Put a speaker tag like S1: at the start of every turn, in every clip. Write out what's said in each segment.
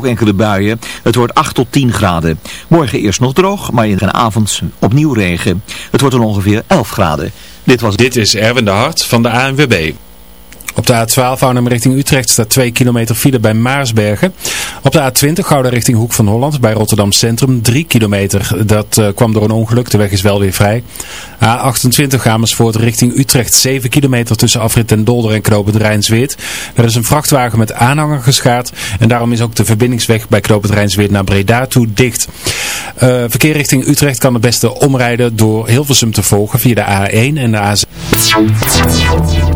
S1: Ook enkele buien. Het wordt 8 tot 10 graden. Morgen eerst nog droog, maar in de avond opnieuw regen. Het wordt dan ongeveer 11 graden. Dit was...
S2: Dit is Erwin de Hart van de ANWB. Op de A12 Arnhem richting Utrecht staat 2 kilometer file bij Maarsbergen. Op de A20 Gouda richting Hoek van Holland bij Rotterdam Centrum 3 kilometer. Dat uh, kwam door een ongeluk, de weg is wel weer vrij. A28 Amersfoort richting Utrecht 7 kilometer tussen afrit en Dolder en Knopend Rijnsweert. Er is een vrachtwagen met aanhanger geschaard en daarom is ook de verbindingsweg bij Knopend Rijnsweert naar Breda toe dicht. Uh, verkeer richting Utrecht kan het beste omrijden door Hilversum te volgen via de A1 en de A7.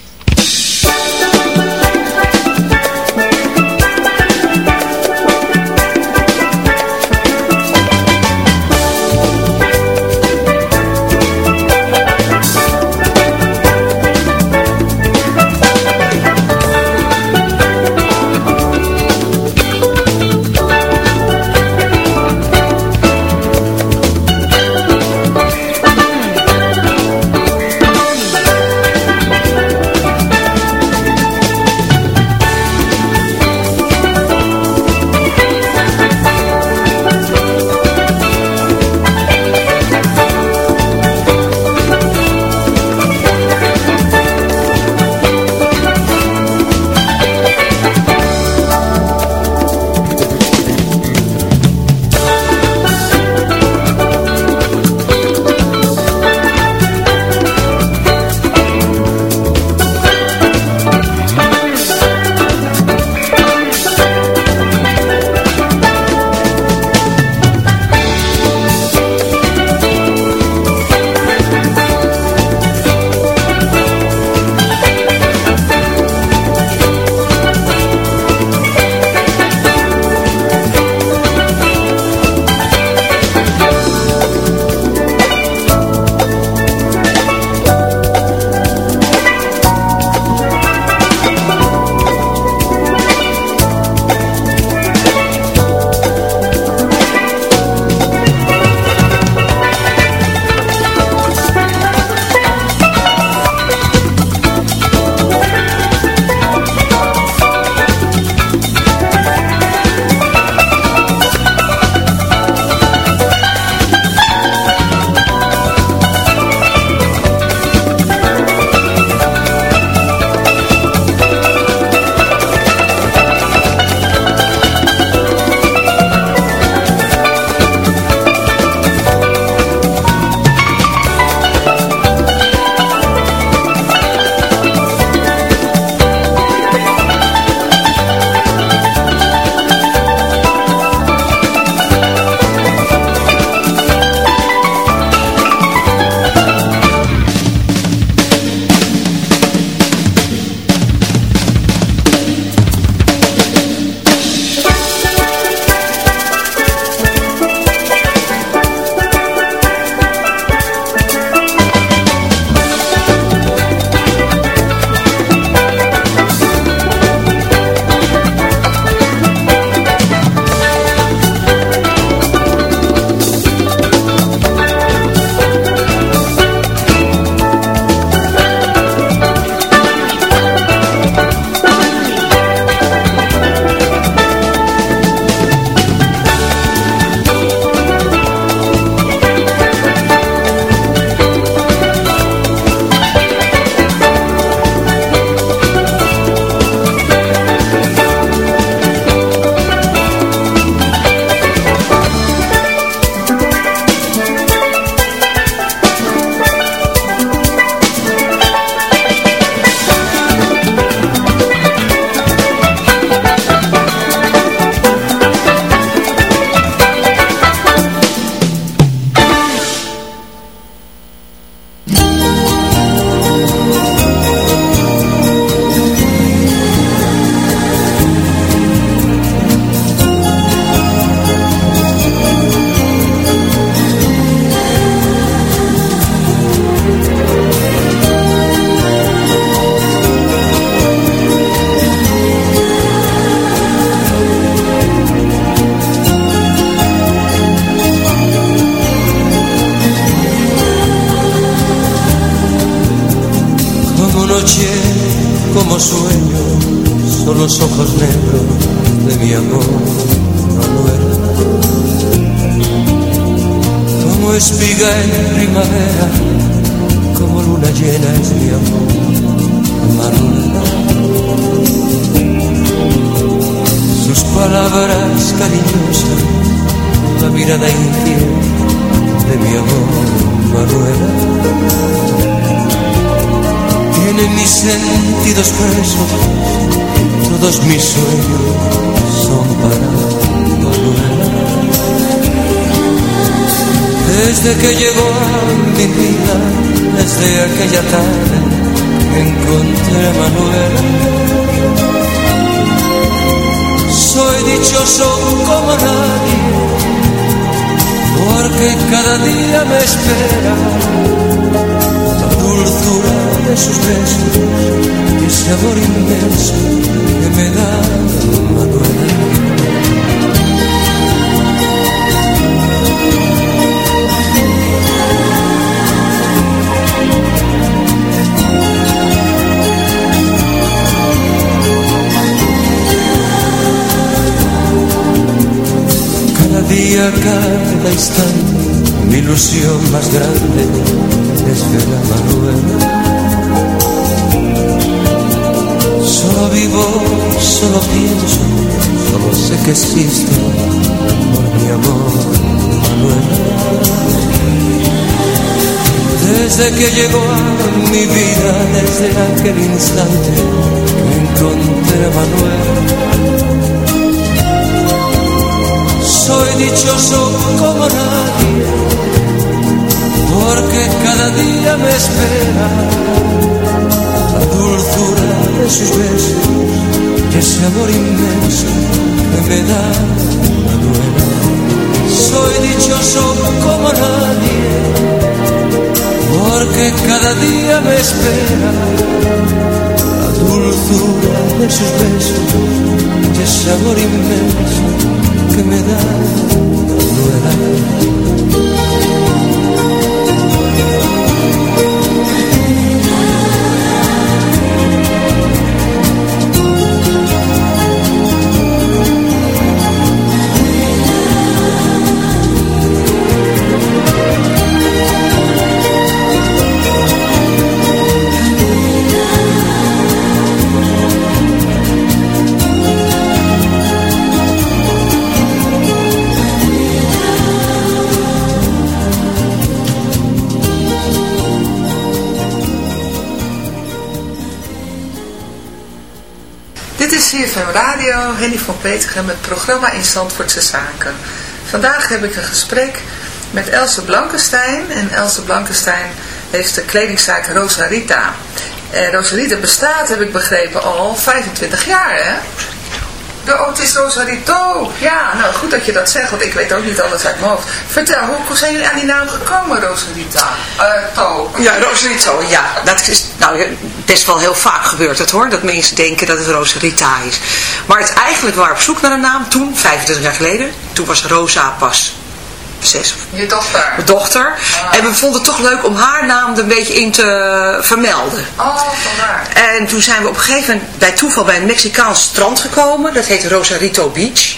S3: Desde que llegó a mi vida, desde aquella tarde encontré a Manuela. Soy dichoso como nadie, porque cada día me espera la dulzura de sus besos y ese amor inmenso que me da Manuela. Día, cada instante, mi ilusión más grande es ver a Manuela. Solo vivo, solo pienso, solo sé que existe por mi amor, Manuela. Desde que llegó a mi vida, desde aquel instante que encontré a Manuela. soy dichoso como nadie, porque cada día me espera la dulzura de sus besos y ese amor inmenso que me da la duela. Soy dichoso como nadie, porque cada día me espera dulzura de sus besos y ese amor inmenso que me da Manuela.
S4: CFM Radio, Henny van Petergem, het programma in Zandvoortse Zaken. Vandaag heb ik een gesprek met Else Blankenstein. En Else Blankenstein heeft de kledingzaak Rosarita. En Rosarita bestaat, heb ik begrepen, al 25 jaar, hè? De, oh, het is Rosarito. Ja, nou goed dat je dat zegt, want ik weet ook niet alles uit mijn hoofd. Vertel, hoe zijn jullie aan die naam gekomen, Rosarita? Eh, to.
S5: Ja, Rosarito, ja. Dat is nou, best wel heel vaak gebeurt het hoor. Dat mensen denken dat het Rosarita is. Maar het eigenlijk waren op zoek naar een naam toen, 25 jaar geleden. Toen was Rosa pas
S4: Je dochter.
S5: Mijn dochter. En we vonden het toch leuk om haar naam er een beetje in te vermelden.
S4: Oh, vandaar.
S5: En toen zijn we op een gegeven moment bij toeval bij een Mexicaans strand gekomen. Dat heet Rosarito Beach.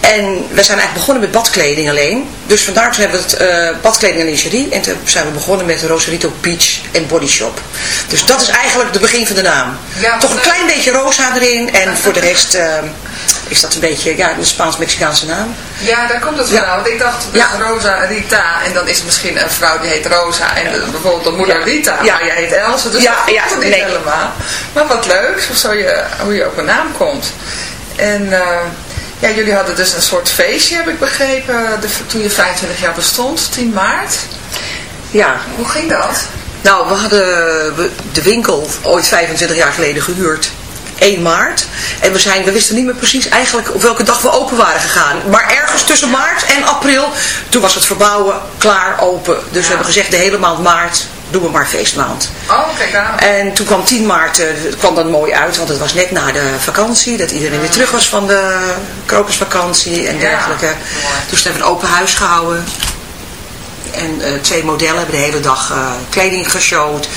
S5: En we zijn eigenlijk begonnen met badkleding alleen. Dus vandaar toen hebben we het eh, badkleding en lingerie. En toen zijn we begonnen met Rosarito Beach en Body Shop. Dus dat is eigenlijk de begin van de naam.
S4: Ja,
S5: Toch een klein beetje rosa erin. En voor de rest eh, is dat een beetje ja, een Spaans-Mexicaanse naam.
S4: Ja, daar komt het
S5: Ja.
S4: vandaan. Want ik dacht, dus
S5: Ja.
S4: Rosa Rita. En dan is er misschien een vrouw die heet Rosa. En bijvoorbeeld de moeder
S5: Ja.
S4: Rita.
S5: Ja.
S4: Maar jij heet Else. Dus
S5: Ja,
S4: dat het niet
S5: nee.
S4: helemaal. Maar wat leuk. Zo je, hoe je op een naam komt. En eh, ja, jullie hadden dus een soort feestje, heb ik begrepen. De, toen je 25 jaar bestond. 10 maart.
S5: Ja,
S4: Hoe ging dat?
S5: Nou, we hadden de winkel ooit 25 jaar geleden gehuurd. 1 maart. En we, zijn, we wisten niet meer precies eigenlijk op welke dag we open waren gegaan. Maar ergens tussen maart en april, toen was het verbouwen klaar open. Dus we hebben gezegd de hele maand maart doen we maar feestmaand.
S4: Oh, kijk aan.
S5: En toen kwam 10 maart, eh, het kwam dan mooi uit, want het was net na de vakantie. Dat iedereen weer terug was van de krokusvakantie en
S4: Ja,
S5: dergelijke. Dus toen hebben we een open huis gehouden. En eh, twee modellen hebben de hele dag eh, kleding geshowd.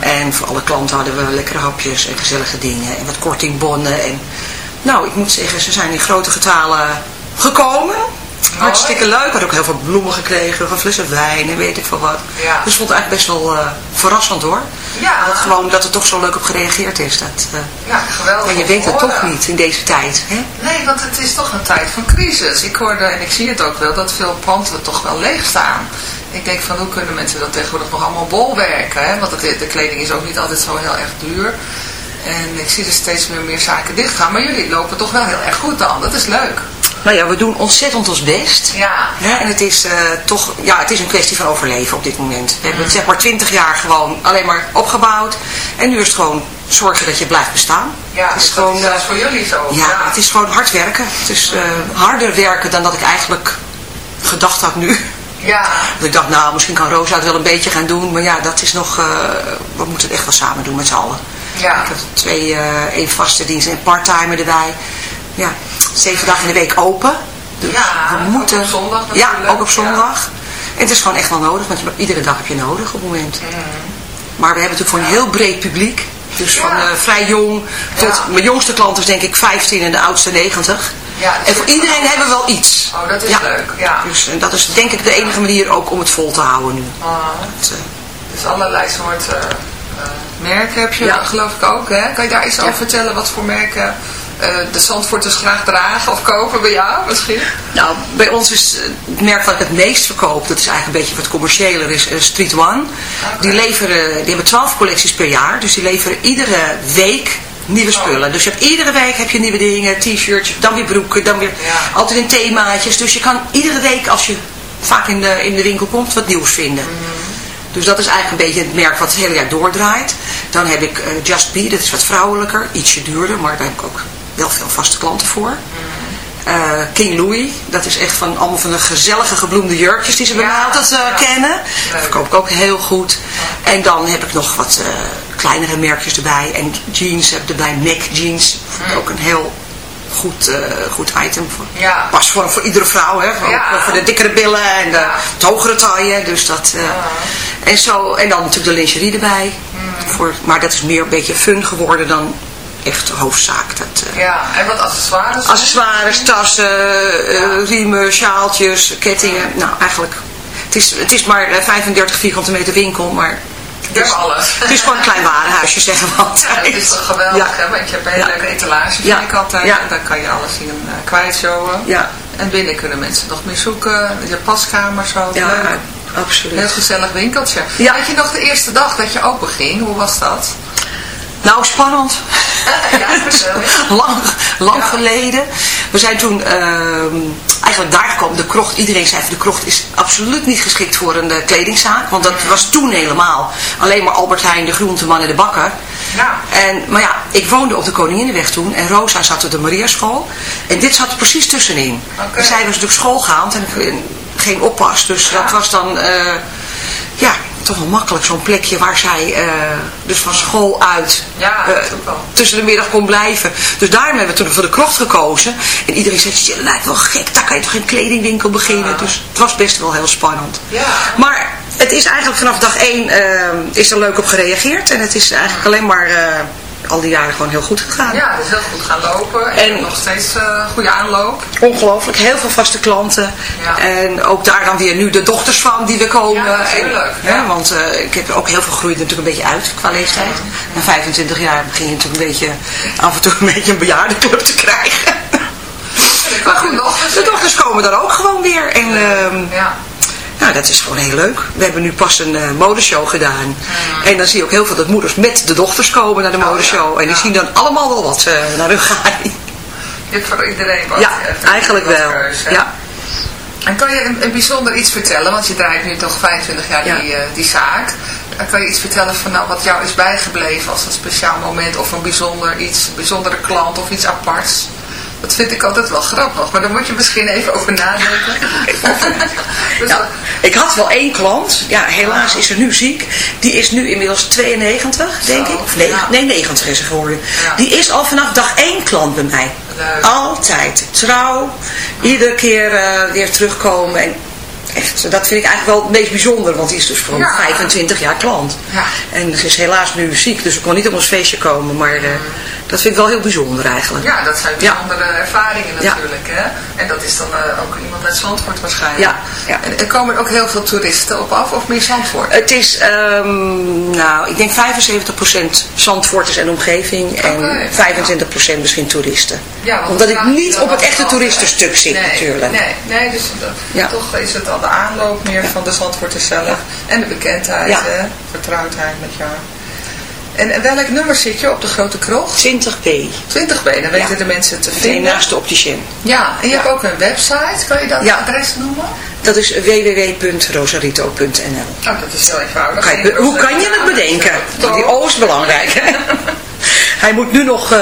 S5: En voor alle klanten hadden we lekkere hapjes en gezellige dingen. En wat kortingbonnen. En, nou, ik moet zeggen, ze zijn in grote getalen gekomen. Hartstikke leuk. We hadden ook heel veel bloemen gekregen, van flessen wijn en weet ik veel wat.
S4: Ja.
S5: Dus ik vond het eigenlijk best wel eh, verrassend hoor.
S4: Ja.
S5: Dat, gewoon, dat er toch zo leuk op gereageerd is. Dat, eh,
S4: Ja, geweldig.
S5: maar je weet het toch niet in deze tijd. Hè?
S4: Nee, want het is toch een tijd van crisis. Ik hoorde, en ik zie het ook wel, dat veel panden toch wel leeg staan. Ik denk van, hoe kunnen mensen dat tegenwoordig nog allemaal bolwerken? Hè? Want het, de kleding is ook niet altijd zo heel erg duur. En ik zie er steeds meer, meer zaken dichtgaan. Maar jullie lopen toch wel heel erg goed dan. Dat is leuk.
S5: Nou ja, we doen ontzettend ons best.
S4: Ja.
S5: Hè, en het is eh, toch, ja, het is een kwestie van overleven op dit moment. We hebben het zeg maar twintig jaar gewoon alleen maar opgebouwd. En nu is het gewoon zorgen dat je blijft bestaan.
S4: Ja,
S5: het is
S4: dus dat
S5: gewoon,
S4: is zelfs
S5: eh,
S4: voor jullie zo.
S5: ja, het is gewoon hard werken. Het is eh, harder werken dan dat ik eigenlijk gedacht had nu.
S4: Ja,
S5: Dat ik dacht, nou, misschien kan Rosa het wel een beetje gaan doen. Maar ja, dat is nog, eh, we moeten het echt wel samen doen met z'n allen.
S4: ja.
S5: Ik heb twee, eh één vaste dienst en part-timer erbij. Ja, zeven dagen in de week open. Dus
S4: Ja,
S5: we moeten...
S4: ook op zondag
S5: Ja, ook op zondag. En het is gewoon echt wel nodig, want iedere dag heb je nodig op het moment. Maar we hebben natuurlijk voor een heel breed publiek. Dus van eh, vrij jong tot mijn jongste klant is denk ik 15 en de oudste 90.
S4: Ja, dus
S5: en voor
S4: het is
S5: iedereen
S4: wel-
S5: hebben we wel iets.
S4: Oh, dat is
S5: Ja.
S4: leuk. Ja.
S5: Dus en dat is denk ik de enige manier ook om het vol te houden nu.
S4: Ah,
S5: eh,
S4: dus allerlei soorten eh, merken heb je,
S5: Ja.
S4: geloof ik ook. Hè? Kan je daar iets over vertellen wat voor merken de Zandvoorters graag dragen of kopen bij jou misschien?
S5: Nou, bij ons is eh, het merk wat ik het meest verkoop, dat is eigenlijk een beetje wat commerciëler, is eh, Street One. Die leveren, die hebben 12 collecties per jaar, dus die leveren iedere week nieuwe spullen. Dus je hebt iedere week heb je nieuwe dingen, t-shirts, dan weer broeken, dan weer
S4: Ja.
S5: altijd in themaatjes. Dus je kan iedere week, als je vaak in de, in de winkel komt, wat nieuws vinden. Dus dat is eigenlijk een beetje het merk wat het hele jaar doordraait. Dan heb ik eh, Just Be, dat is wat vrouwelijker, ietsje duurder, maar daar heb ik ook veel vaste klanten voor. Eh, King Louis, dat is echt van allemaal van de gezellige gebloemde jurkjes die ze bij
S4: Ja,
S5: mij altijd eh,
S4: ja.
S5: kennen. Dat verkoop ik ook heel goed. En dan heb ik nog wat eh, kleinere merkjes erbij. En jeans heb ik erbij, Mac jeans. Ook een heel goed, goed item. Voor,
S4: Ja.
S5: Pas voor, voor iedere vrouw, hè. Voor,
S4: Ja.
S5: voor de dikkere billen en de, het hogere taille. Dus dat, en, zo, en dan natuurlijk de lingerie erbij.
S4: Mm.
S5: Voor, maar dat is meer een beetje fun geworden dan echt hoofdzaak. Dat, eh,
S4: Ja, en wat accessoires?
S5: accessoires, tassen, eh, riemen, sjaaltjes, kettingen. Nou, eigenlijk, het is, het is maar eh, 35 vierkante meter winkel, maar
S4: Je hebt alles.
S5: het is gewoon een klein warenhuisje, zeggen we
S4: Ja,
S5: altijd.
S4: dat is toch geweldig,
S5: Ja.
S4: hè? Want je hebt een hele
S5: Ja.
S4: leuke etalage, vind
S5: Ja.
S4: ik altijd.
S5: Ja.
S4: En dan kan je alles in kwijtshowen.
S5: Ja.
S4: En binnen kunnen mensen nog meer zoeken. Je paskamer zo.
S5: Ja,
S4: leuk. Heel
S5: absoluut.
S4: gezellig winkeltje.
S5: Ja.
S4: Weet je nog de eerste dag dat je open ging? Hoe was dat?
S5: Nou, spannend.
S4: ja,
S5: lang lang
S4: Ja.
S5: geleden. We zijn toen ehm, eigenlijk daar gekomen. De krocht, iedereen zei van de krocht is absoluut niet geschikt voor een eh, kledingzaak. Want dat was toen helemaal. Alleen maar Albert Heijn, de groenteman en de bakker.
S4: Ja.
S5: En, maar ja, ik woonde op de Koninginnenweg toen. En Rosa zat op de Mariaschool. En dit zat er precies tussenin. En zij was natuurlijk schoolgaand en geen oppas. Dus dat was dan... eh, ja, toch wel makkelijk zo'n plekje waar zij eh, dus van school uit
S4: Ja,
S5: eh, tussen de middag kon blijven. Dus daarom hebben we toen voor de krocht gekozen. En iedereen zei, je lijkt wel gek, daar kan je toch geen kledingwinkel beginnen. Dus het was best wel heel spannend.
S4: Ja.
S5: Maar het is eigenlijk vanaf dag één eh, is er leuk op gereageerd. En het is eigenlijk alleen maar al die jaren gewoon heel goed gegaan.
S4: Ja, het is heel goed gaan lopen. En,
S5: En-
S4: nog steeds eh goede aanloop.
S5: Ongelooflijk, heel veel vaste klanten.
S4: Ja.
S5: En ook daar dan weer nu de dochters van die we komen.
S4: Ja, natuurlijk,
S5: En, hè,
S4: ja.
S5: want eh, ik heb ook heel veel groeid natuurlijk een beetje uit qua leeftijd. Na 25 jaar begin je natuurlijk een beetje af en toe een beetje een bejaardenclub te krijgen. Maar goed, de dochters komen dan ook gewoon weer. En ehm,
S4: Ja.
S5: Nou, dat is gewoon heel leuk. We hebben nu pas een eh, modeshow gedaan. En dan zie je ook heel veel dat moeders met de dochters komen naar de modeshow. En die
S4: Oh, ja.
S5: zien dan allemaal wel wat eh, naar hun gaan.
S4: Je hebt voor iedereen wat.
S5: Ja, eigenlijk
S4: wat
S5: wel.
S4: keus?
S5: Ja.
S4: En kan je een, een bijzonder iets vertellen, want je draait nu toch 25 jaar
S5: Ja.
S4: die, eh, die zaak. Kan je iets vertellen van nou, wat jou is bijgebleven als een speciaal moment of een bijzonder iets, een bijzondere klant of iets aparts? Dat vind ik altijd wel grappig, maar daar moet je misschien even over nadenken. dus
S5: Ja, ik had wel één klant. Ja, helaas is ze nu ziek. Die is nu inmiddels 92, denk
S4: Zo,
S5: ik. Of nee,
S4: ja.
S5: nee, 90 is ze geworden.
S4: Ja.
S5: Die is al vanaf dag één klant bij mij.
S4: Leuk.
S5: Altijd. Trouw. Iedere keer eh, weer terugkomen. En echt, dat vind ik eigenlijk wel het meest bijzonder, want die is dus voor
S4: Ja.
S5: 25 jaar klant.
S4: Ja.
S5: En ze is helaas nu ziek, dus ze kon niet op ons feestje komen, maar eh, dat vind ik wel heel bijzonder eigenlijk.
S4: Ja, dat zijn
S5: Ja.
S4: bijzondere ervaringen
S5: Ja.
S4: natuurlijk. Hè? En dat is dan eh, ook iemand uit Zandvoort waarschijnlijk.
S5: Ja, ja.
S4: En er komen er ook heel veel toeristen op af, of meer Zandvoort?
S5: Het is, ehm, nou, ik denk 75% Zandvoorters en omgeving en
S4: Oké.
S5: 25% misschien toeristen. Omdat
S4: dat
S5: ik niet
S4: dan
S5: op het echte toeristenstuk zit
S4: nee,
S5: natuurlijk.
S4: Nee, nee dus dat, toch is het al de aanloop meer van de Zandvoorters zelf. En de bekendheid,
S5: Ja.
S4: hè? vertrouwdheid met jou. En, en welk nummer zit je op de Grote Krocht?
S5: 20b.
S4: 20b, dan weten
S5: Ja.
S4: de mensen te vinden.
S5: naast de opticien.
S4: Ja, en je hebt ook een website, kan je dat adres noemen?
S5: Dat is www.rosarito.nl
S4: Oh, dat is heel eenvoudig.
S5: Kan je- Hoe kan je het bedenken? Want die O is belangrijk. Hij moet nu nog eh,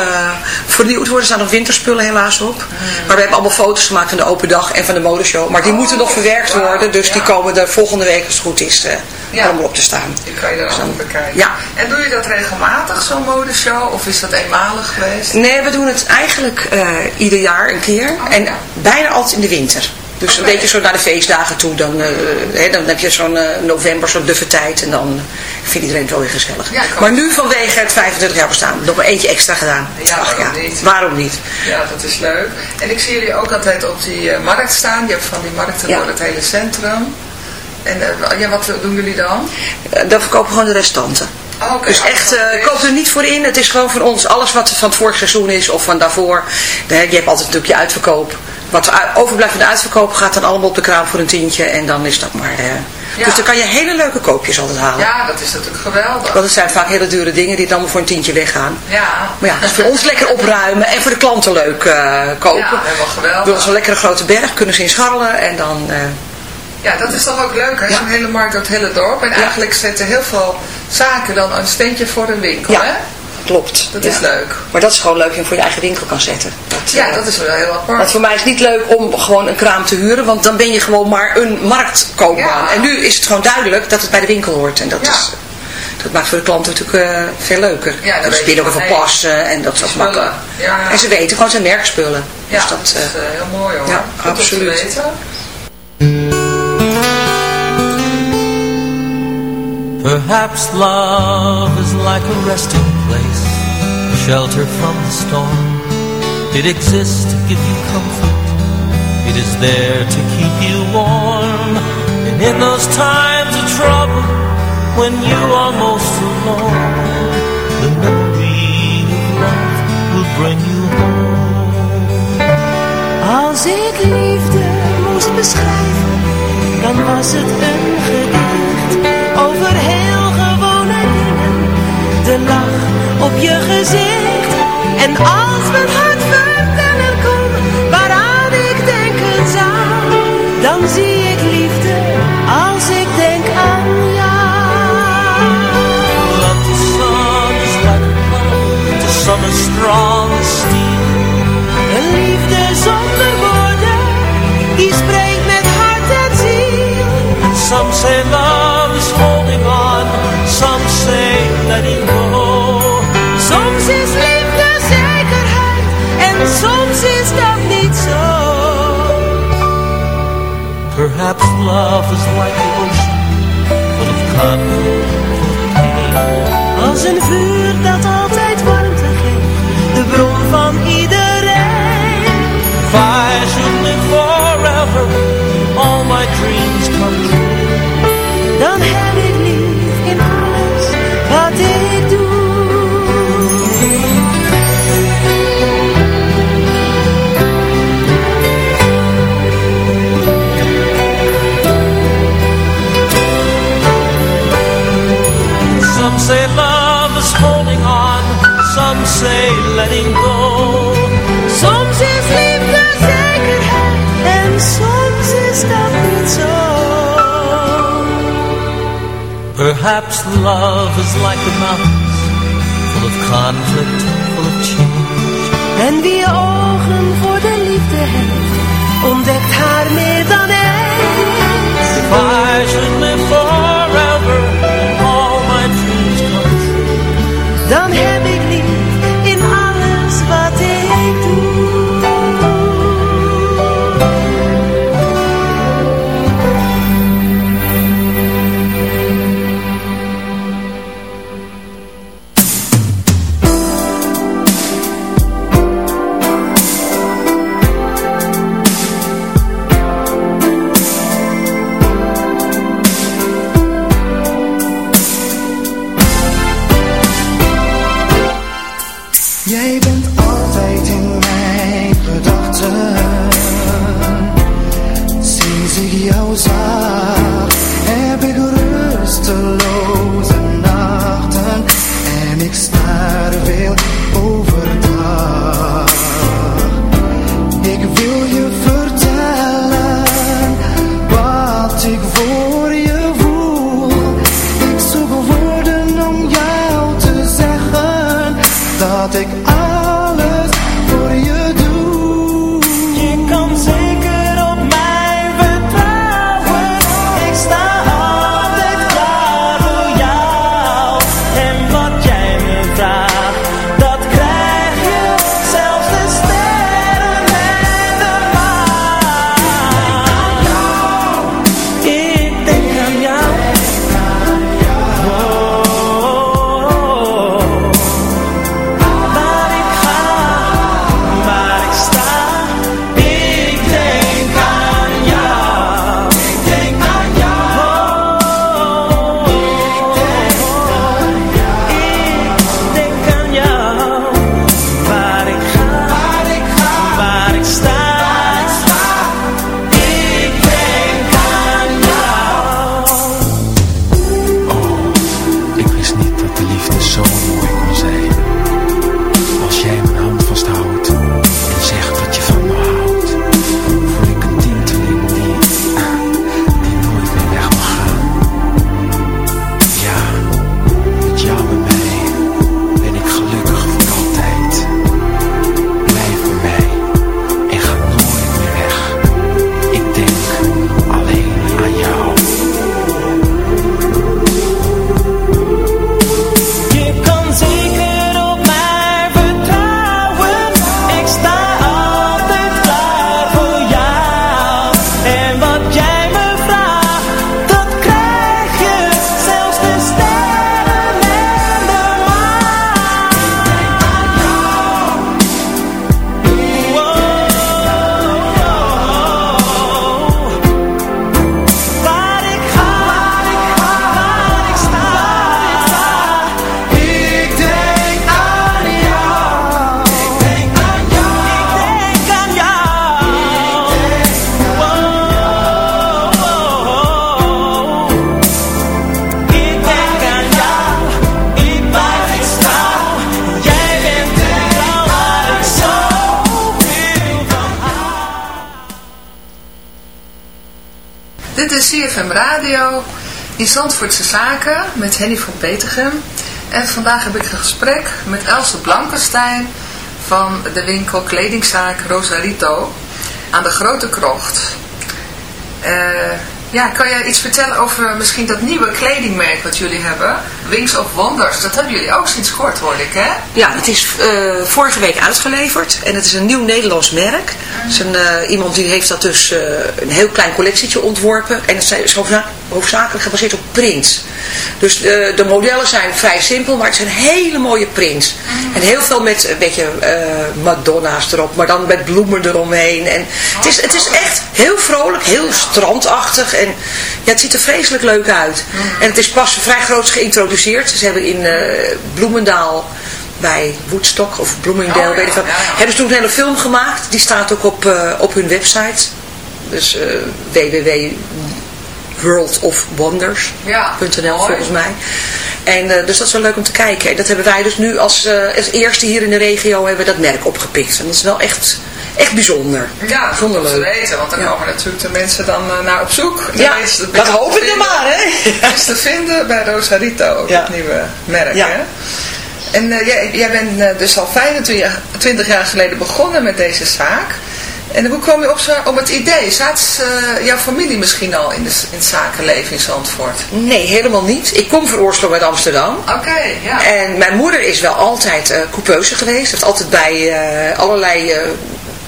S5: vernieuwd worden. Er staan nog winterspullen helaas op.
S4: Hmm.
S5: Maar we hebben allemaal foto's gemaakt van de open dag en van de modeshow. Maar die
S4: Oh,
S5: moeten nog verwerkt
S4: wauw,
S5: worden. Dus die komen er volgende week als het goed is
S4: Ja.
S5: allemaal op te staan.
S4: Die kan je er
S5: Dus dan-
S4: bekijken.
S5: Ja.
S4: En doe je dat regelmatig, zo'n modeshow? Of is dat eenmalig geweest?
S5: Nee, we doen het eigenlijk eh, ieder jaar een keer.
S4: Oh,
S5: en bijna altijd in de winter. Dus een beetje zo naar de feestdagen toe. Dan, eh, hè, dan heb je zo'n eh, november, zo'n duffe tijd. En dan vindt iedereen het wel weer gezellig.
S4: Ja,
S5: maar nu vanwege het 25 jaar bestaan. Nog maar eentje extra gedaan.
S4: Ja,
S5: Ach,
S4: waarom niet?
S5: Waarom niet?
S4: Ja, dat is leuk. En ik zie jullie ook altijd op die eh, markt staan. Je hebt van die markten
S5: Ja.
S4: door het hele centrum. En ja, wat doen jullie dan?
S5: Dan verkopen we gewoon de restanten.
S4: Oh, oké.
S5: Dus echt,
S4: Ah,
S5: koop er niet voor in. Het is gewoon van ons. Alles wat van het vorige seizoen is of van daarvoor. Je hebt altijd natuurlijk je uitverkoop. Wat er overblijft van de uitverkoop gaat dan allemaal op de kraam voor een tientje. En dan is dat maar... eh,
S4: Ja.
S5: Dus dan kan je hele leuke koopjes altijd halen.
S4: Ja, dat is natuurlijk geweldig.
S5: Want het zijn vaak hele dure dingen die dan voor een tientje weggaan.
S4: Ja.
S5: Maar ja, voor ons lekker opruimen en voor de klanten leuk eh, kopen.
S4: Ja, helemaal geweldig.
S5: Door zo'n lekkere grote berg kunnen ze in scharrelen en dan... eh,
S4: Ja, dat is toch ook leuk, hè?
S5: Ja.
S4: Zo'n hele markt door het hele dorp. En eigenlijk zetten heel veel zaken dan een steentje voor een winkel,
S5: ja,
S4: hè?
S5: Klopt.
S4: Dat
S5: Ja.
S4: is leuk.
S5: Maar dat is gewoon leuk als je hem voor je eigen winkel kan zetten. Dat,
S4: Ja,
S5: eh,
S4: dat is wel heel apart.
S5: Want voor mij is het niet leuk om gewoon een kraam te huren, want dan ben je gewoon maar een marktkoopman.
S4: Ja.
S5: En nu is het gewoon duidelijk dat het bij de winkel hoort. En dat,
S4: Ja.
S5: is, dat maakt voor de klant natuurlijk eh, veel leuker.
S4: Ja,
S5: dus ook
S4: van,
S5: even passen en dat soort makkelijk.
S4: Ja.
S5: En ze weten gewoon zijn merkspullen.
S4: Ja,
S5: dus
S4: dat,
S5: dat,
S4: is
S5: eh,
S4: heel mooi hoor.
S5: ja,
S4: Goed
S5: absoluut.
S6: Perhaps love is like a resting place, a shelter from the storm. It exists to give you comfort, it is there to keep you warm. And in those times of trouble, when you are most alone, the memory of love will bring you home.
S7: Als ik liefde moest beschrijven, dan was het een gedicht over heel gewone dingen. De lach op je gezicht en als mijn hart vertellen kon waaraan ik denken zou, dan zie ik liefde als ik denk aan jou.
S6: Love the sun is like a sun is strong steel.
S7: Een liefde zonder woorden, die spreekt met hart en ziel.
S6: Some Perhaps love is like the ocean, full of pain.
S7: Als een vuur dat altijd warmte geeft, de bron van iedereen.
S6: If I should live forever, all my dreams come true.
S7: Dan heb ik lief in alles wat ik doe.
S6: Letting go.
S7: Soms is liefde zekerheid en soms is dat niet zo.
S6: Perhaps love is like the mountains, full of conflict,
S4: Zaken met Henny van Petergem. En vandaag heb ik een gesprek met Else Blankenstein van de winkel kledingzaak Rosarito aan de Grote Krocht. Eh, ja, kan jij iets vertellen over misschien dat nieuwe kledingmerk wat jullie hebben? Wings of Wonders, dat hebben jullie ook sinds kort hoor ik hè?
S5: Ja, het is eh, vorige week uitgeleverd en het is een nieuw Nederlands merk. Een, eh, iemand die heeft dat dus eh, een heel klein collectietje ontworpen en het is hoofdza- hoofdzakelijk gebaseerd op prints. Dus de, de modellen zijn vrij simpel, maar het zijn hele mooie prints. En heel veel met een beetje Madonna's erop, maar dan met bloemen eromheen. En het, is, het is echt heel vrolijk, heel strandachtig en ja, het ziet er vreselijk leuk uit. En het is pas vrij groot geïntroduceerd. Ze hebben in eh, Bloemendaal bij Woodstock of Bloomingdale,
S4: Oh ja,
S5: weet ik wat,
S4: ja, ja.
S5: hebben ze toen een hele film gemaakt. Die staat ook op, eh, op hun website. Dus eh www.worldofwonders.nl volgens mij. En dus dat is wel leuk om te kijken. En dat hebben wij dus nu als, als eerste hier in de regio hebben we dat merk opgepikt. En dat is wel echt, echt bijzonder.
S4: Ja, dat
S5: Bijzonder
S4: ze
S5: leuk.
S4: weten, want dan
S5: Ja.
S4: komen natuurlijk de mensen dan eh, naar op zoek. Dan
S5: Ja,
S4: het
S5: dat hoop
S4: te
S5: ik dan
S4: vinden.
S5: maar, hè?
S4: Het is te vinden bij Rosarito,
S5: Ja.
S4: het nieuwe merk.
S5: Ja.
S4: Hè? En eh, jij, jij bent eh, dus al 25 jaar, 20 jaar geleden begonnen met deze zaak. En hoe kwam je op, op het idee? Zat jouw familie misschien al in, de, in het zakenleven in Zandvoort?
S5: Nee, helemaal niet. Ik kom van oorsprong uit Amsterdam.
S4: Oké, ja.
S5: En mijn moeder is wel altijd coupeuse geweest. Heeft altijd bij allerlei,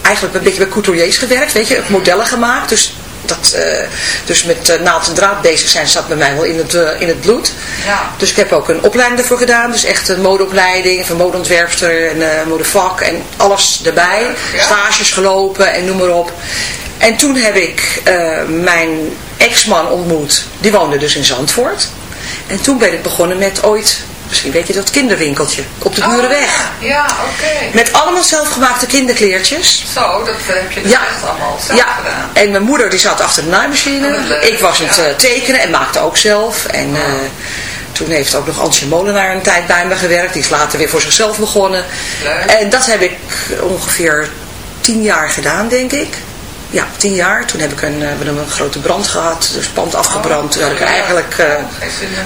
S5: eigenlijk een beetje bij couturiers gewerkt, weet je, modellen gemaakt. Dus, dat, eh, dus met eh, naald en draad bezig zijn zat bij mij wel in het, eh, in het bloed.
S4: Ja.
S5: Dus ik heb ook een opleiding daarvoor gedaan. Dus echt een modeopleiding, van modeontwerpster en eh, modevak en alles erbij.
S4: Ja.
S5: Stages gelopen en noem maar op. En toen heb ik mijn ex-man ontmoet. Die woonde dus in Zandvoort. En toen ben ik begonnen met ooit, misschien weet je dat kinderwinkeltje, op de Burenweg.
S4: Oh, ja, oké.
S5: Met allemaal zelfgemaakte kinderkleertjes.
S4: Zo, dat heb je dus
S5: Ja,
S4: echt allemaal zelf
S5: ja.
S4: gedaan.
S5: en mijn moeder die zat achter de naaimachine.
S4: Oh,
S5: Ik was aan het
S4: ja.
S5: eh, tekenen en maakte ook zelf. En eh, toen heeft ook nog Antje Molenaar een tijd bij me gewerkt. Die is later weer voor zichzelf begonnen.
S4: Leuk.
S5: En dat heb ik ongeveer tien jaar gedaan, denk ik. Ja, tien jaar. Toen heb ik een, eh, we hebben een grote brand gehad. Dus pand afgebrand. Toen had ik er
S4: ja.
S5: eigenlijk eh,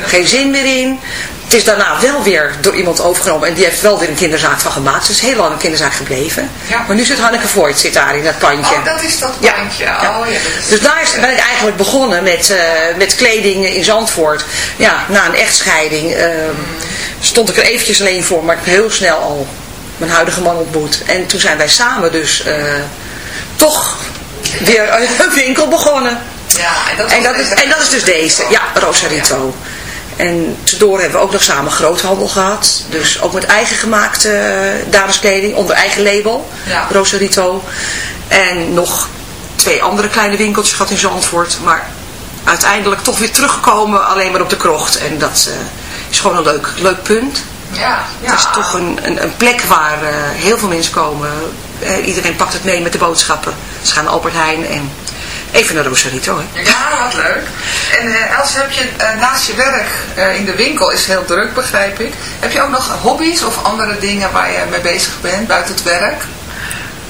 S4: Geen zin
S5: meer in. Het is daarna wel weer door iemand overgenomen. En die heeft wel weer een kinderzaak van gemaakt. Ze is heel lang een kinderzaak gebleven.
S4: Ja.
S5: Maar nu zit Hanneke Voigt zit daar in dat pandje.
S4: Oh, dat is dat
S5: Ja.
S4: bandje.
S5: Ja.
S4: Oh, ja, dat is
S5: Dus daar is- ben ik eigenlijk begonnen met, eh, met kleding in Zandvoort. Ja, na een echtscheiding eh, stond ik er eventjes alleen voor, maar ik heb heel snel al mijn huidige man ontmoet. En toen zijn wij samen dus toch weer een winkel begonnen.
S4: Ja, en dat,
S5: En
S4: was
S5: dat, is, en dat is dus deze, ja, Rosarito. En tussendoor hebben we ook nog samen groothandel gehad. Dus ook met eigen gemaakte eh, dameskleding onder eigen label,
S4: Ja.
S5: Rosarito. En nog twee andere kleine winkeltjes gehad in Zandvoort. Maar uiteindelijk toch weer teruggekomen alleen maar op de krocht. En dat eh, is gewoon een leuk, leuk punt.
S4: Ja, ja.
S5: Het is toch een, een, een plek waar eh, heel veel mensen komen. Eh, iedereen pakt het mee met de boodschappen. Ze gaan naar Albert Heijn en even naar Rosarito. Hè.
S4: Ja, wat leuk. En eh Els, heb je eh, naast je werk eh, in de winkel, is heel druk begrijp ik. Heb je ook nog hobby's of andere dingen waar je mee bezig bent buiten het werk?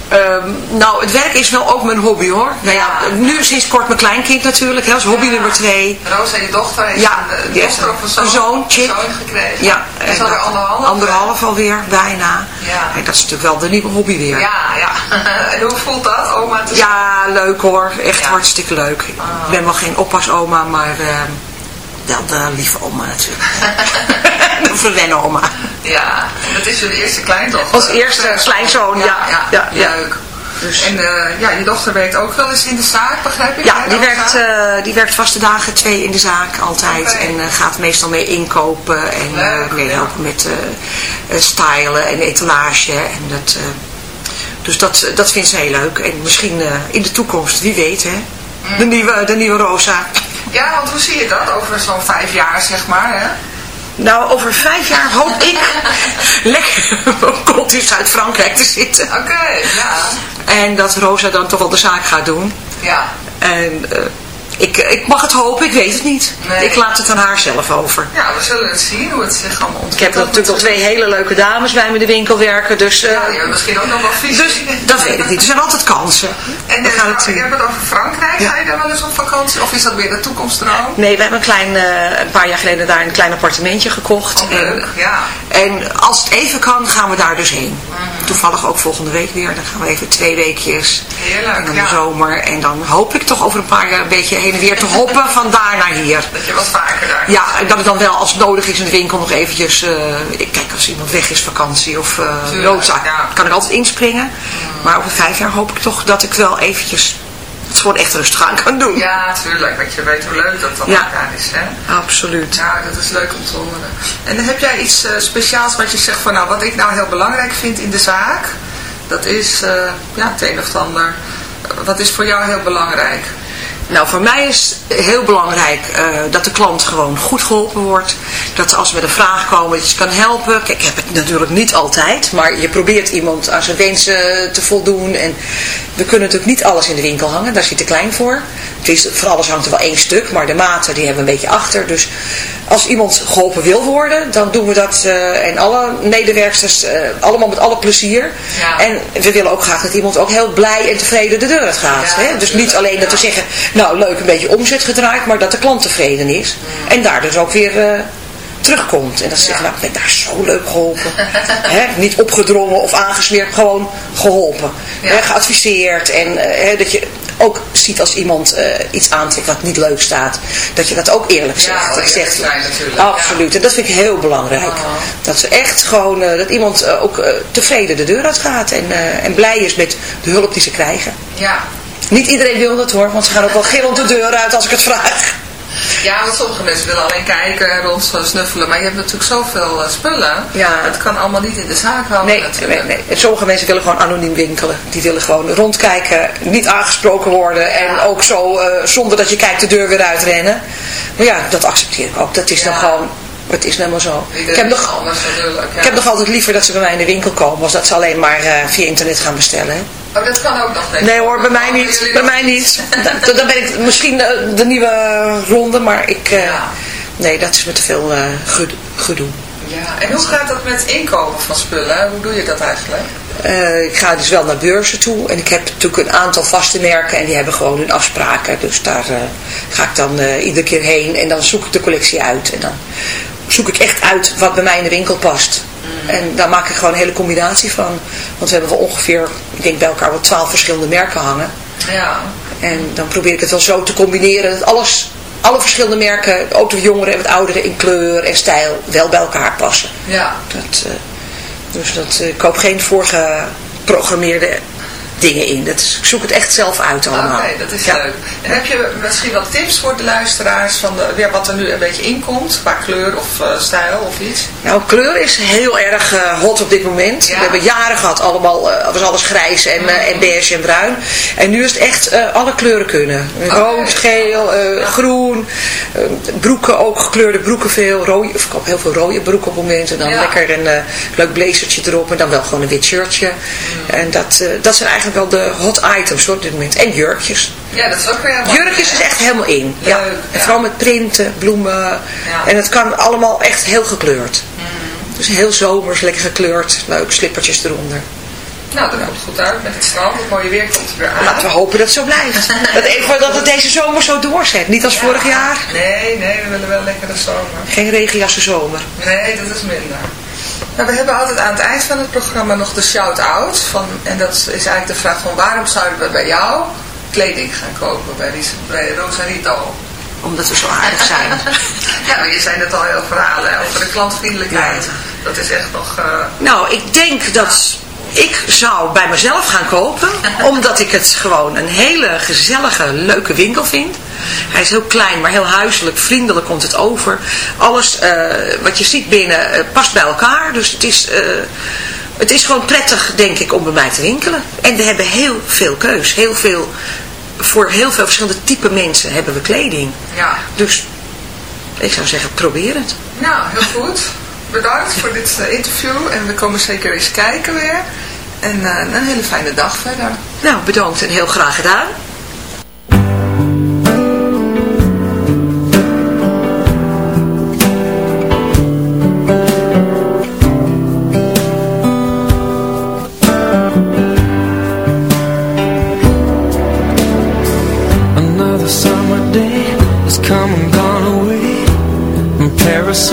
S5: Ehm, nou, het werk is wel ook mijn hobby hoor. Nou ja, nu sinds kort mijn kleinkind natuurlijk. hè, Dat is hobby
S4: Ja.
S5: nummer twee.
S4: Rosa, je dochter, heeft
S5: Ja,
S4: een,
S5: die
S4: dochter of een zoon,
S5: een zoon, Chip.
S4: zoon gekregen.
S5: Ja,
S4: is alweer
S5: dat-
S4: anderhalf.
S5: Anderhalf alweer, bijna.
S4: Ja.
S5: En dat is natuurlijk wel de nieuwe hobby weer.
S4: Ja, ja. en hoe voelt dat, oma te?
S5: Ja, leuk hoor. Echt
S4: Ja.
S5: hartstikke leuk. Ik ben wel geen oppasoma, maar ehm, wel de lieve oma natuurlijk. de verwennen oma.
S4: Ja, dat is jullie eerste kleindochter.
S5: Als eerste kleinzoon, ja.
S4: Ja,
S5: Ja, ja.
S4: leuk.
S5: Dus-
S4: En eh, ja, je dochter werkt ook wel eens in de zaak, begrijp ik?
S5: Ja, die werkt, eh, die werkt vaste dagen twee in de zaak altijd. En eh, gaat meestal mee inkopen en
S4: Leuk,
S5: mee
S4: ja.
S5: helpen met stylen en etalage. En dat, eh, dus dat, dat vindt ze heel leuk. En misschien eh, in de toekomst, wie weet hè.
S4: Mm.
S5: De nieuwe, de nieuwe Rosa.
S4: Ja, want hoe zie je dat over zo'n vijf jaar, zeg maar, hè?
S5: Nou, over vijf jaar hoop ik lekker komt in Zuid-Frankrijk te zitten.
S4: Oké, ja.
S5: En dat Rosa dan toch wel de zaak gaat doen.
S4: Ja,
S5: En eh, Ik, ik mag het hopen, ik weet het niet.
S4: Nee.
S5: Ik laat het aan haar zelf over.
S4: Ja, we zullen het zien hoe het zich allemaal ontwikkelt.
S5: Ik heb natuurlijk nog twee hele leuke dames bij me in de winkel werken, dus... eh,
S4: Ja, die hebben misschien ook nog wel visie.
S5: dus dat weet ik niet. Er zijn altijd kansen.
S4: En
S5: we
S4: eh,
S5: gaan het
S4: je
S5: zien.
S4: hebt het over Frankrijk.
S5: Ja.
S4: Ga je daar wel eens op vakantie? Of is dat weer de toekomstdroom?
S5: Nee, we hebben een, klein, eh, een paar jaar geleden daar een klein appartementje gekocht.
S4: Oh,
S5: en,
S4: ja.
S5: en als het even kan, gaan we daar dus heen.
S4: Mm.
S5: Toevallig ook volgende week weer. Dan gaan we even twee weekjes.
S4: Heerlijk, ja.
S5: de zomer. En dan hoop ik toch over een paar jaar een beetje heen en weer te hoppen van daar naar hier.
S4: Dat je wat vaker daar
S5: Ja, en dat ik dan wel als het nodig is in de winkel nog eventjes... ik kijk als iemand weg is, vakantie of noodzaak,
S4: ja.
S5: kan ik altijd inspringen. Maar over vijf jaar hoop ik toch dat ik wel eventjes het gewoon echt rustig aan kan doen.
S4: Ja, tuurlijk. Want je weet hoe leuk dat dan
S5: Ja.
S4: ook daar is, hè?
S5: Absoluut.
S4: Ja, dat is leuk om te horen. En heb jij iets eh, speciaals wat je zegt van, nou, wat ik nou heel belangrijk vind in de zaak, dat is, ja, het een of het ander. Wat is voor jou heel belangrijk?
S5: Nou, voor mij is heel belangrijk eh, dat de klant gewoon goed geholpen wordt. Dat als ze met een vraag komen, dat je kan helpen. Kijk, ik heb het natuurlijk niet altijd, maar je probeert iemand aan zijn wensen te voldoen. En we kunnen natuurlijk niet alles in de winkel hangen, daar is hij te klein voor. Tenminste, voor alles hangt er wel één stuk, maar de maten die hebben we een beetje achter. Dus als iemand geholpen wil worden, dan doen we dat. eh, en alle medewerksters, eh, allemaal met alle plezier.
S4: Ja.
S5: En we willen ook graag dat iemand ook heel blij en tevreden de deur uit gaat.
S4: Ja,
S5: hè? Dus niet alleen dat we zeggen, nou leuk een beetje omzet gedraaid, maar dat de klant tevreden is. En daar dus ook weer eh, terugkomt. En dat ze zeggen, nou ik ben daar zo leuk geholpen. Niet opgedrongen of aangesmeerd, gewoon geholpen.
S4: Ja.
S5: Geadviseerd. En eh, dat je ook ziet als iemand eh, iets aantrekt wat niet leuk staat. Dat je dat ook eerlijk zegt.
S4: Ja,
S5: dat je
S4: eerlijk
S5: zegt
S4: zijn ja.
S5: absoluut. En dat vind ik heel belangrijk.
S4: Oh.
S5: Dat ze echt gewoon, dat iemand ook tevreden de deur uit gaat. En, en blij is met de hulp die ze krijgen.
S4: Ja.
S5: Niet iedereen wil dat hoor, want ze gaan ook wel gillend de deur uit als ik het vraag.
S4: Ja, want sommige mensen willen alleen kijken, rond snuffelen, maar je hebt natuurlijk zoveel eh, spullen.
S5: Ja.
S4: Het kan allemaal niet in de zaak houden
S5: Nee,
S4: natuurlijk.
S5: nee, nee. En sommige mensen willen gewoon anoniem winkelen. Die willen gewoon rondkijken, niet aangesproken worden en ook zo eh, zonder dat je kijkt de deur weer uitrennen. Maar ja, dat accepteer ik ook. Dat is dan gewoon, het is nou maar zo. Ik heb, nog,
S4: anders natuurlijk. Ja.
S5: ik heb nog altijd liever dat ze bij mij in de winkel komen, als dat ze alleen maar eh, via internet gaan bestellen.
S4: Oh, dat kan ook nog.
S5: Nee hoor, bij mij niet. Bij mij niet. Dan, dan ben ik misschien de nieuwe ronde, maar ik... eh,
S4: Ja.
S5: Nee, dat is me te veel eh, ged- gedoe.
S4: Ja, en hoe gaat dat met inkopen van spullen? Hoe doe je dat eigenlijk?
S5: Ik ga dus wel naar beurzen toe. En ik heb natuurlijk een aantal vaste merken. En die hebben gewoon hun afspraken. Dus daar ga ik dan iedere keer heen. En dan zoek ik de collectie uit. En dan zoek ik echt uit wat bij mij in de winkel past. En daar maak ik gewoon een hele combinatie van. Want we hebben wel ongeveer, ik denk bij elkaar wel twaalf verschillende merken hangen.
S4: Ja.
S5: En dan probeer ik het wel zo te combineren. Dat alles, alle verschillende merken, ook de jongeren en wat ouderen in kleur en stijl, wel bij elkaar passen.
S4: Ja.
S5: Dat, eh, dus dat, eh, ik koop geen voorgeprogrammeerde dingen in. Dat is, ik zoek het echt zelf uit
S4: Oké,
S5: allemaal.
S4: dat is
S5: Ja.
S4: leuk. En heb je misschien wat tips voor de luisteraars van de, ja, wat er nu een beetje inkomt, qua kleur of eh, stijl of iets?
S5: Nou, kleur is heel erg eh, hot op dit moment.
S4: Ja.
S5: We hebben jaren gehad, allemaal, eh, was alles grijs en, eh, en beige en bruin. En nu is het echt alle kleuren kunnen. Rood, geel, groen. broeken ook, gekleurde broeken veel. Rode, ik koop heel veel rode broeken op het moment. En dan lekker een leuk blazertje erop. En dan wel gewoon een wit shirtje.
S4: Mm.
S5: En dat, dat zijn eigenlijk wel de hot items hoor, op dit moment. En jurkjes.
S4: Ja, dat is ook weer helemaal
S5: Jurkjes is echt helemaal in. ja. En vooral met printen, bloemen. En het kan allemaal echt heel gekleurd. Dus heel zomers, lekker gekleurd. Leuk, slippertjes eronder.
S4: Nou, dat komt goed uit met het strand. Het mooie weer komt er weer aan.
S5: Laten we hopen dat het zo blijft. dat, even, dat het deze zomer zo doorzet. Niet als
S4: Ja.
S5: vorig jaar.
S4: Nee, nee, we willen wel lekker de zomer.
S5: Geen regenjassen zomer.
S4: Nee, dat is minder. Nou, we hebben altijd aan het eind van het programma nog de shout-out. Van, en dat is eigenlijk de vraag van waarom zouden we bij jou kleding gaan kopen bij, bij Rosarito?
S5: Omdat we zo aardig zijn.
S4: Ja, maar je zei net al heel verhalen over de klantvriendelijkheid. Dat is echt nog... eh,
S5: Nou, ik denk dat ik zou bij mezelf gaan kopen. Omdat ik het gewoon een hele gezellige, leuke winkel vind. Hij is heel klein, maar heel huiselijk, vriendelijk komt het over. Alles eh, wat je ziet binnen eh, past bij elkaar. Dus het is, eh, het is gewoon prettig, denk ik, om bij mij te winkelen. En we hebben heel veel keus. Heel veel, voor heel veel verschillende type mensen hebben we kleding.
S4: ja.
S5: Dus ik zou zeggen, probeer het.
S4: Nou, heel goed bedankt voor dit eh, interview en we komen zeker eens kijken weer. En eh, een hele fijne dag verder.
S5: Nou, bedankt en heel graag gedaan.
S7: Another summer day come gone away Paris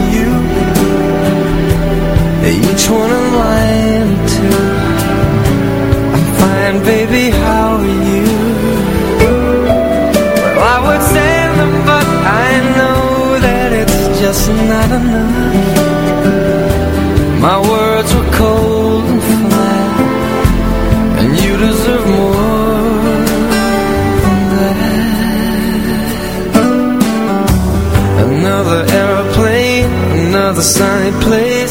S7: Each one a line or I'm fine, baby, how are you? Well, I would say them, but I know that it's just not enough. My words were cold and flat And you deserve more than that. Another aeroplane, another sunny place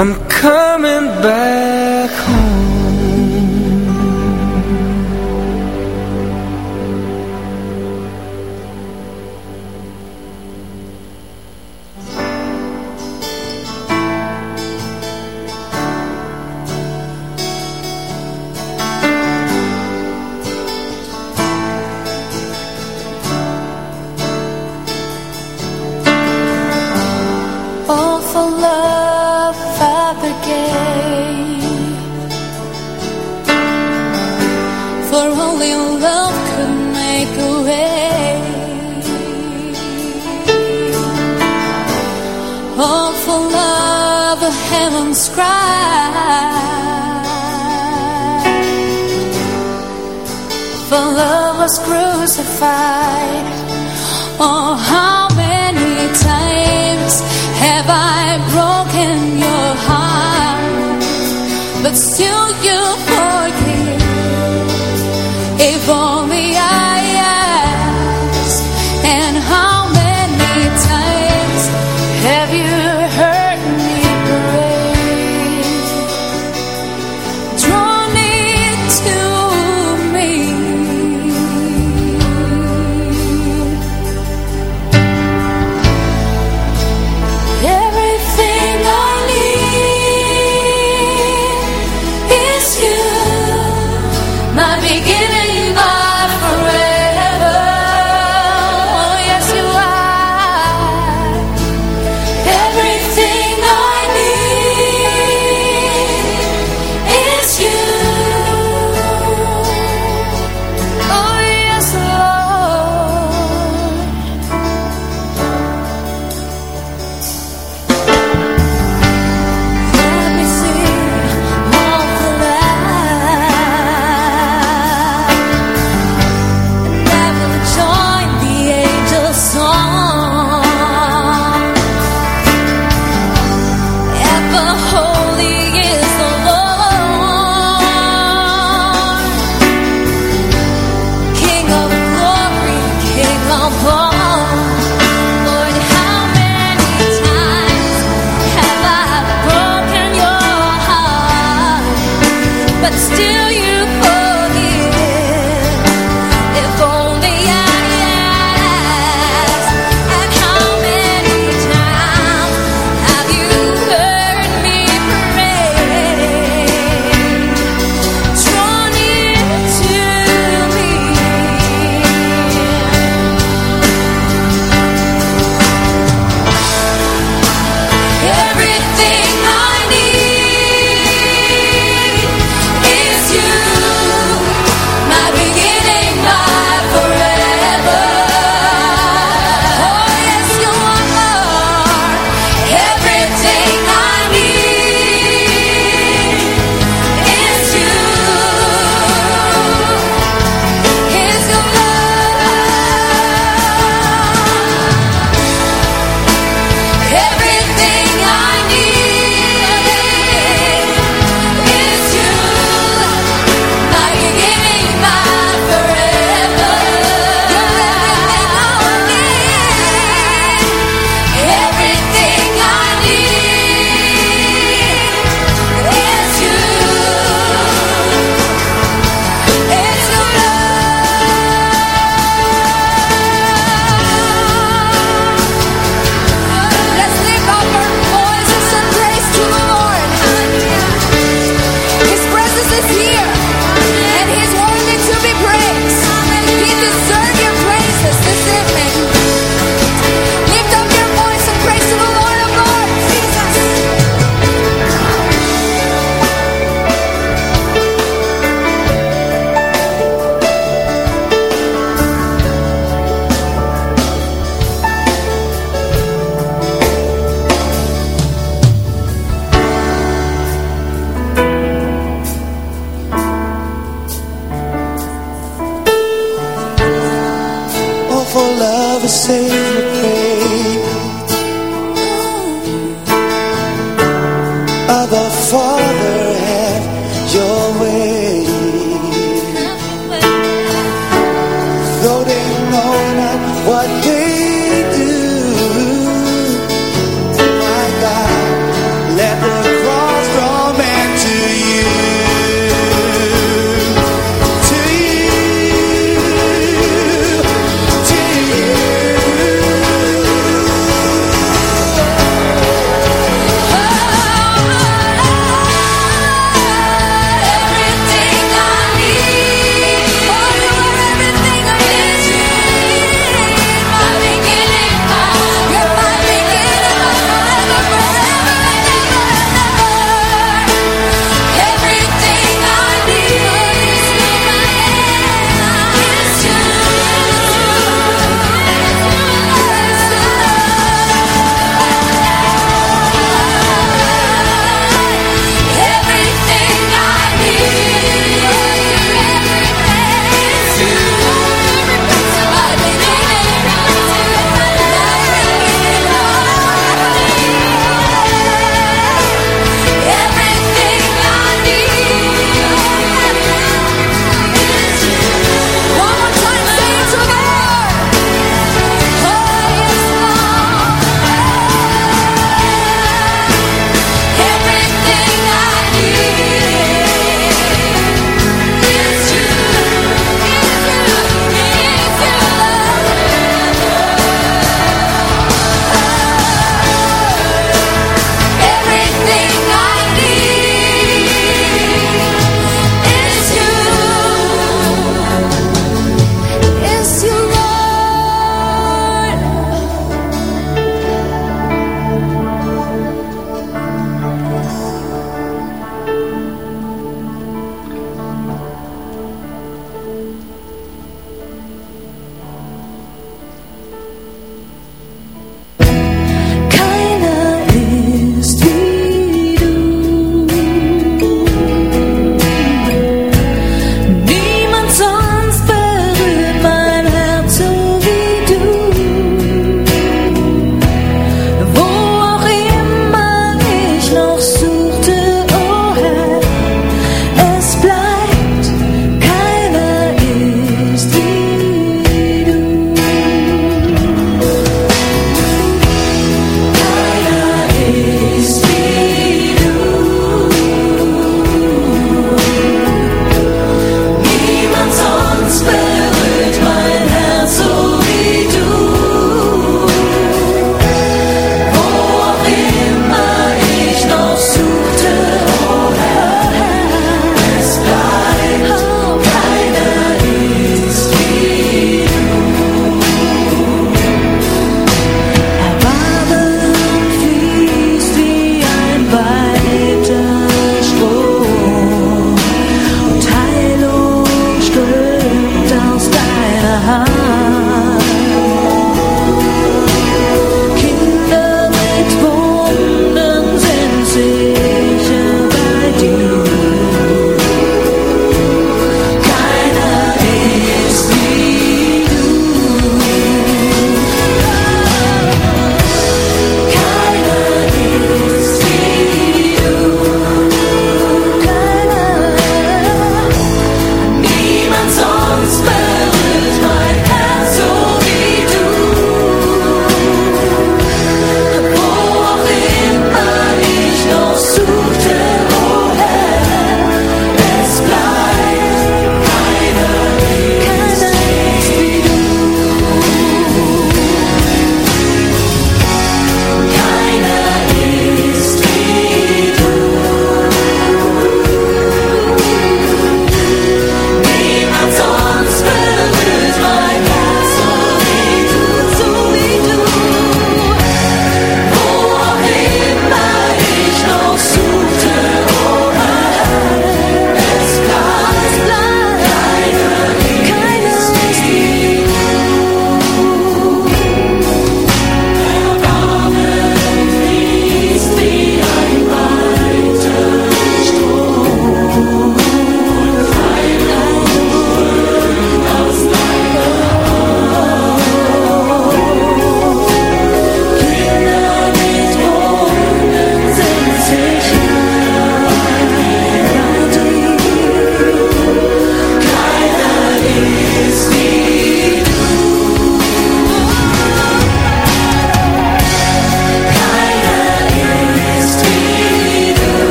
S7: I'm coming back home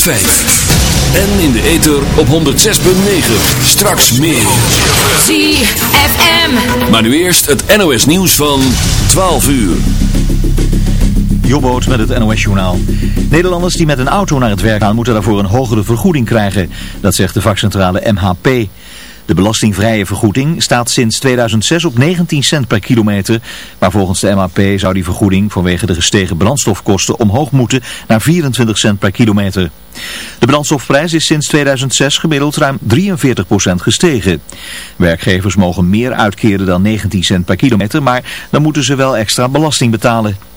S8: En in de ether op 106.9. Straks meer.
S9: ZFM.
S8: Maar nu eerst het NOS nieuws van 12 uur.
S1: Jobboot met het NOS-journaal. Nederlanders die met een auto naar het werk gaan moeten daarvoor een hogere vergoeding krijgen. Dat zegt de vakcentrale MHP. De belastingvrije vergoeding staat sinds 2006 op 19 cent per kilometer. Maar volgens de MHP zou die vergoeding vanwege de gestegen brandstofkosten omhoog moeten naar 24 cent per kilometer. De brandstofprijs is sinds 2006 gemiddeld ruim 43% gestegen. Werkgevers mogen meer uitkeren dan 19 cent per kilometer, maar dan moeten ze wel extra belasting betalen.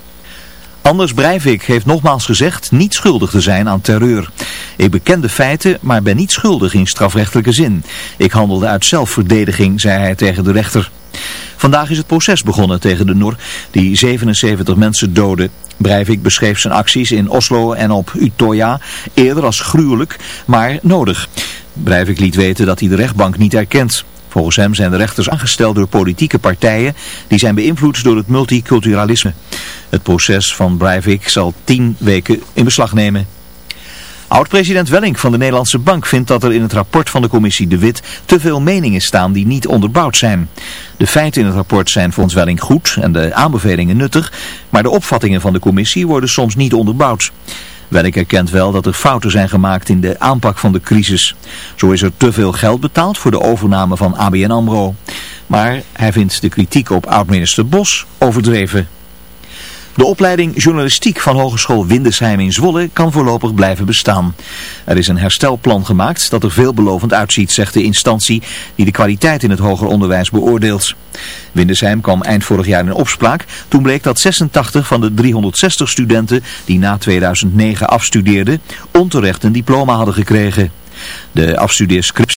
S1: Anders Breivik heeft nogmaals gezegd niet schuldig te zijn aan terreur. Ik beken de feiten, maar ben niet schuldig in strafrechtelijke zin. Ik handelde uit zelfverdediging, zei hij tegen de rechter. Vandaag is het proces begonnen tegen de Noor, die 77 mensen doodde. Breivik beschreef zijn acties in Oslo en op Utøya eerder als gruwelijk, maar nodig. Breivik liet weten dat hij de rechtbank niet erkent. Volgens hem zijn de rechters aangesteld door politieke partijen die zijn beïnvloed door het multiculturalisme. Het proces van Breivik zal tien weken in beslag nemen. Oud-president Welling van de Nederlandse Bank vindt dat er in het rapport van de commissie De Wit te veel meningen staan die niet onderbouwd zijn. De feiten in het rapport zijn volgens Welling goed en de aanbevelingen nuttig, maar de opvattingen van de commissie worden soms niet onderbouwd. Welk erkent wel dat er fouten zijn gemaakt in de aanpak van de crisis. Zo is er te veel geld betaald voor de overname van ABN AMRO. Maar hij vindt de kritiek op oud-minister Bos overdreven. De opleiding journalistiek van Hogeschool Windesheim in Zwolle kan voorlopig blijven bestaan. Er is een herstelplan gemaakt dat er veelbelovend uitziet, zegt de instantie die de kwaliteit in het hoger onderwijs beoordeelt. Windesheim kwam eind vorig jaar in opspraak. Toen bleek dat 86 van de 360 studenten die na 2009 afstudeerden onterecht een diploma hadden gekregen. De afstudeerscriptie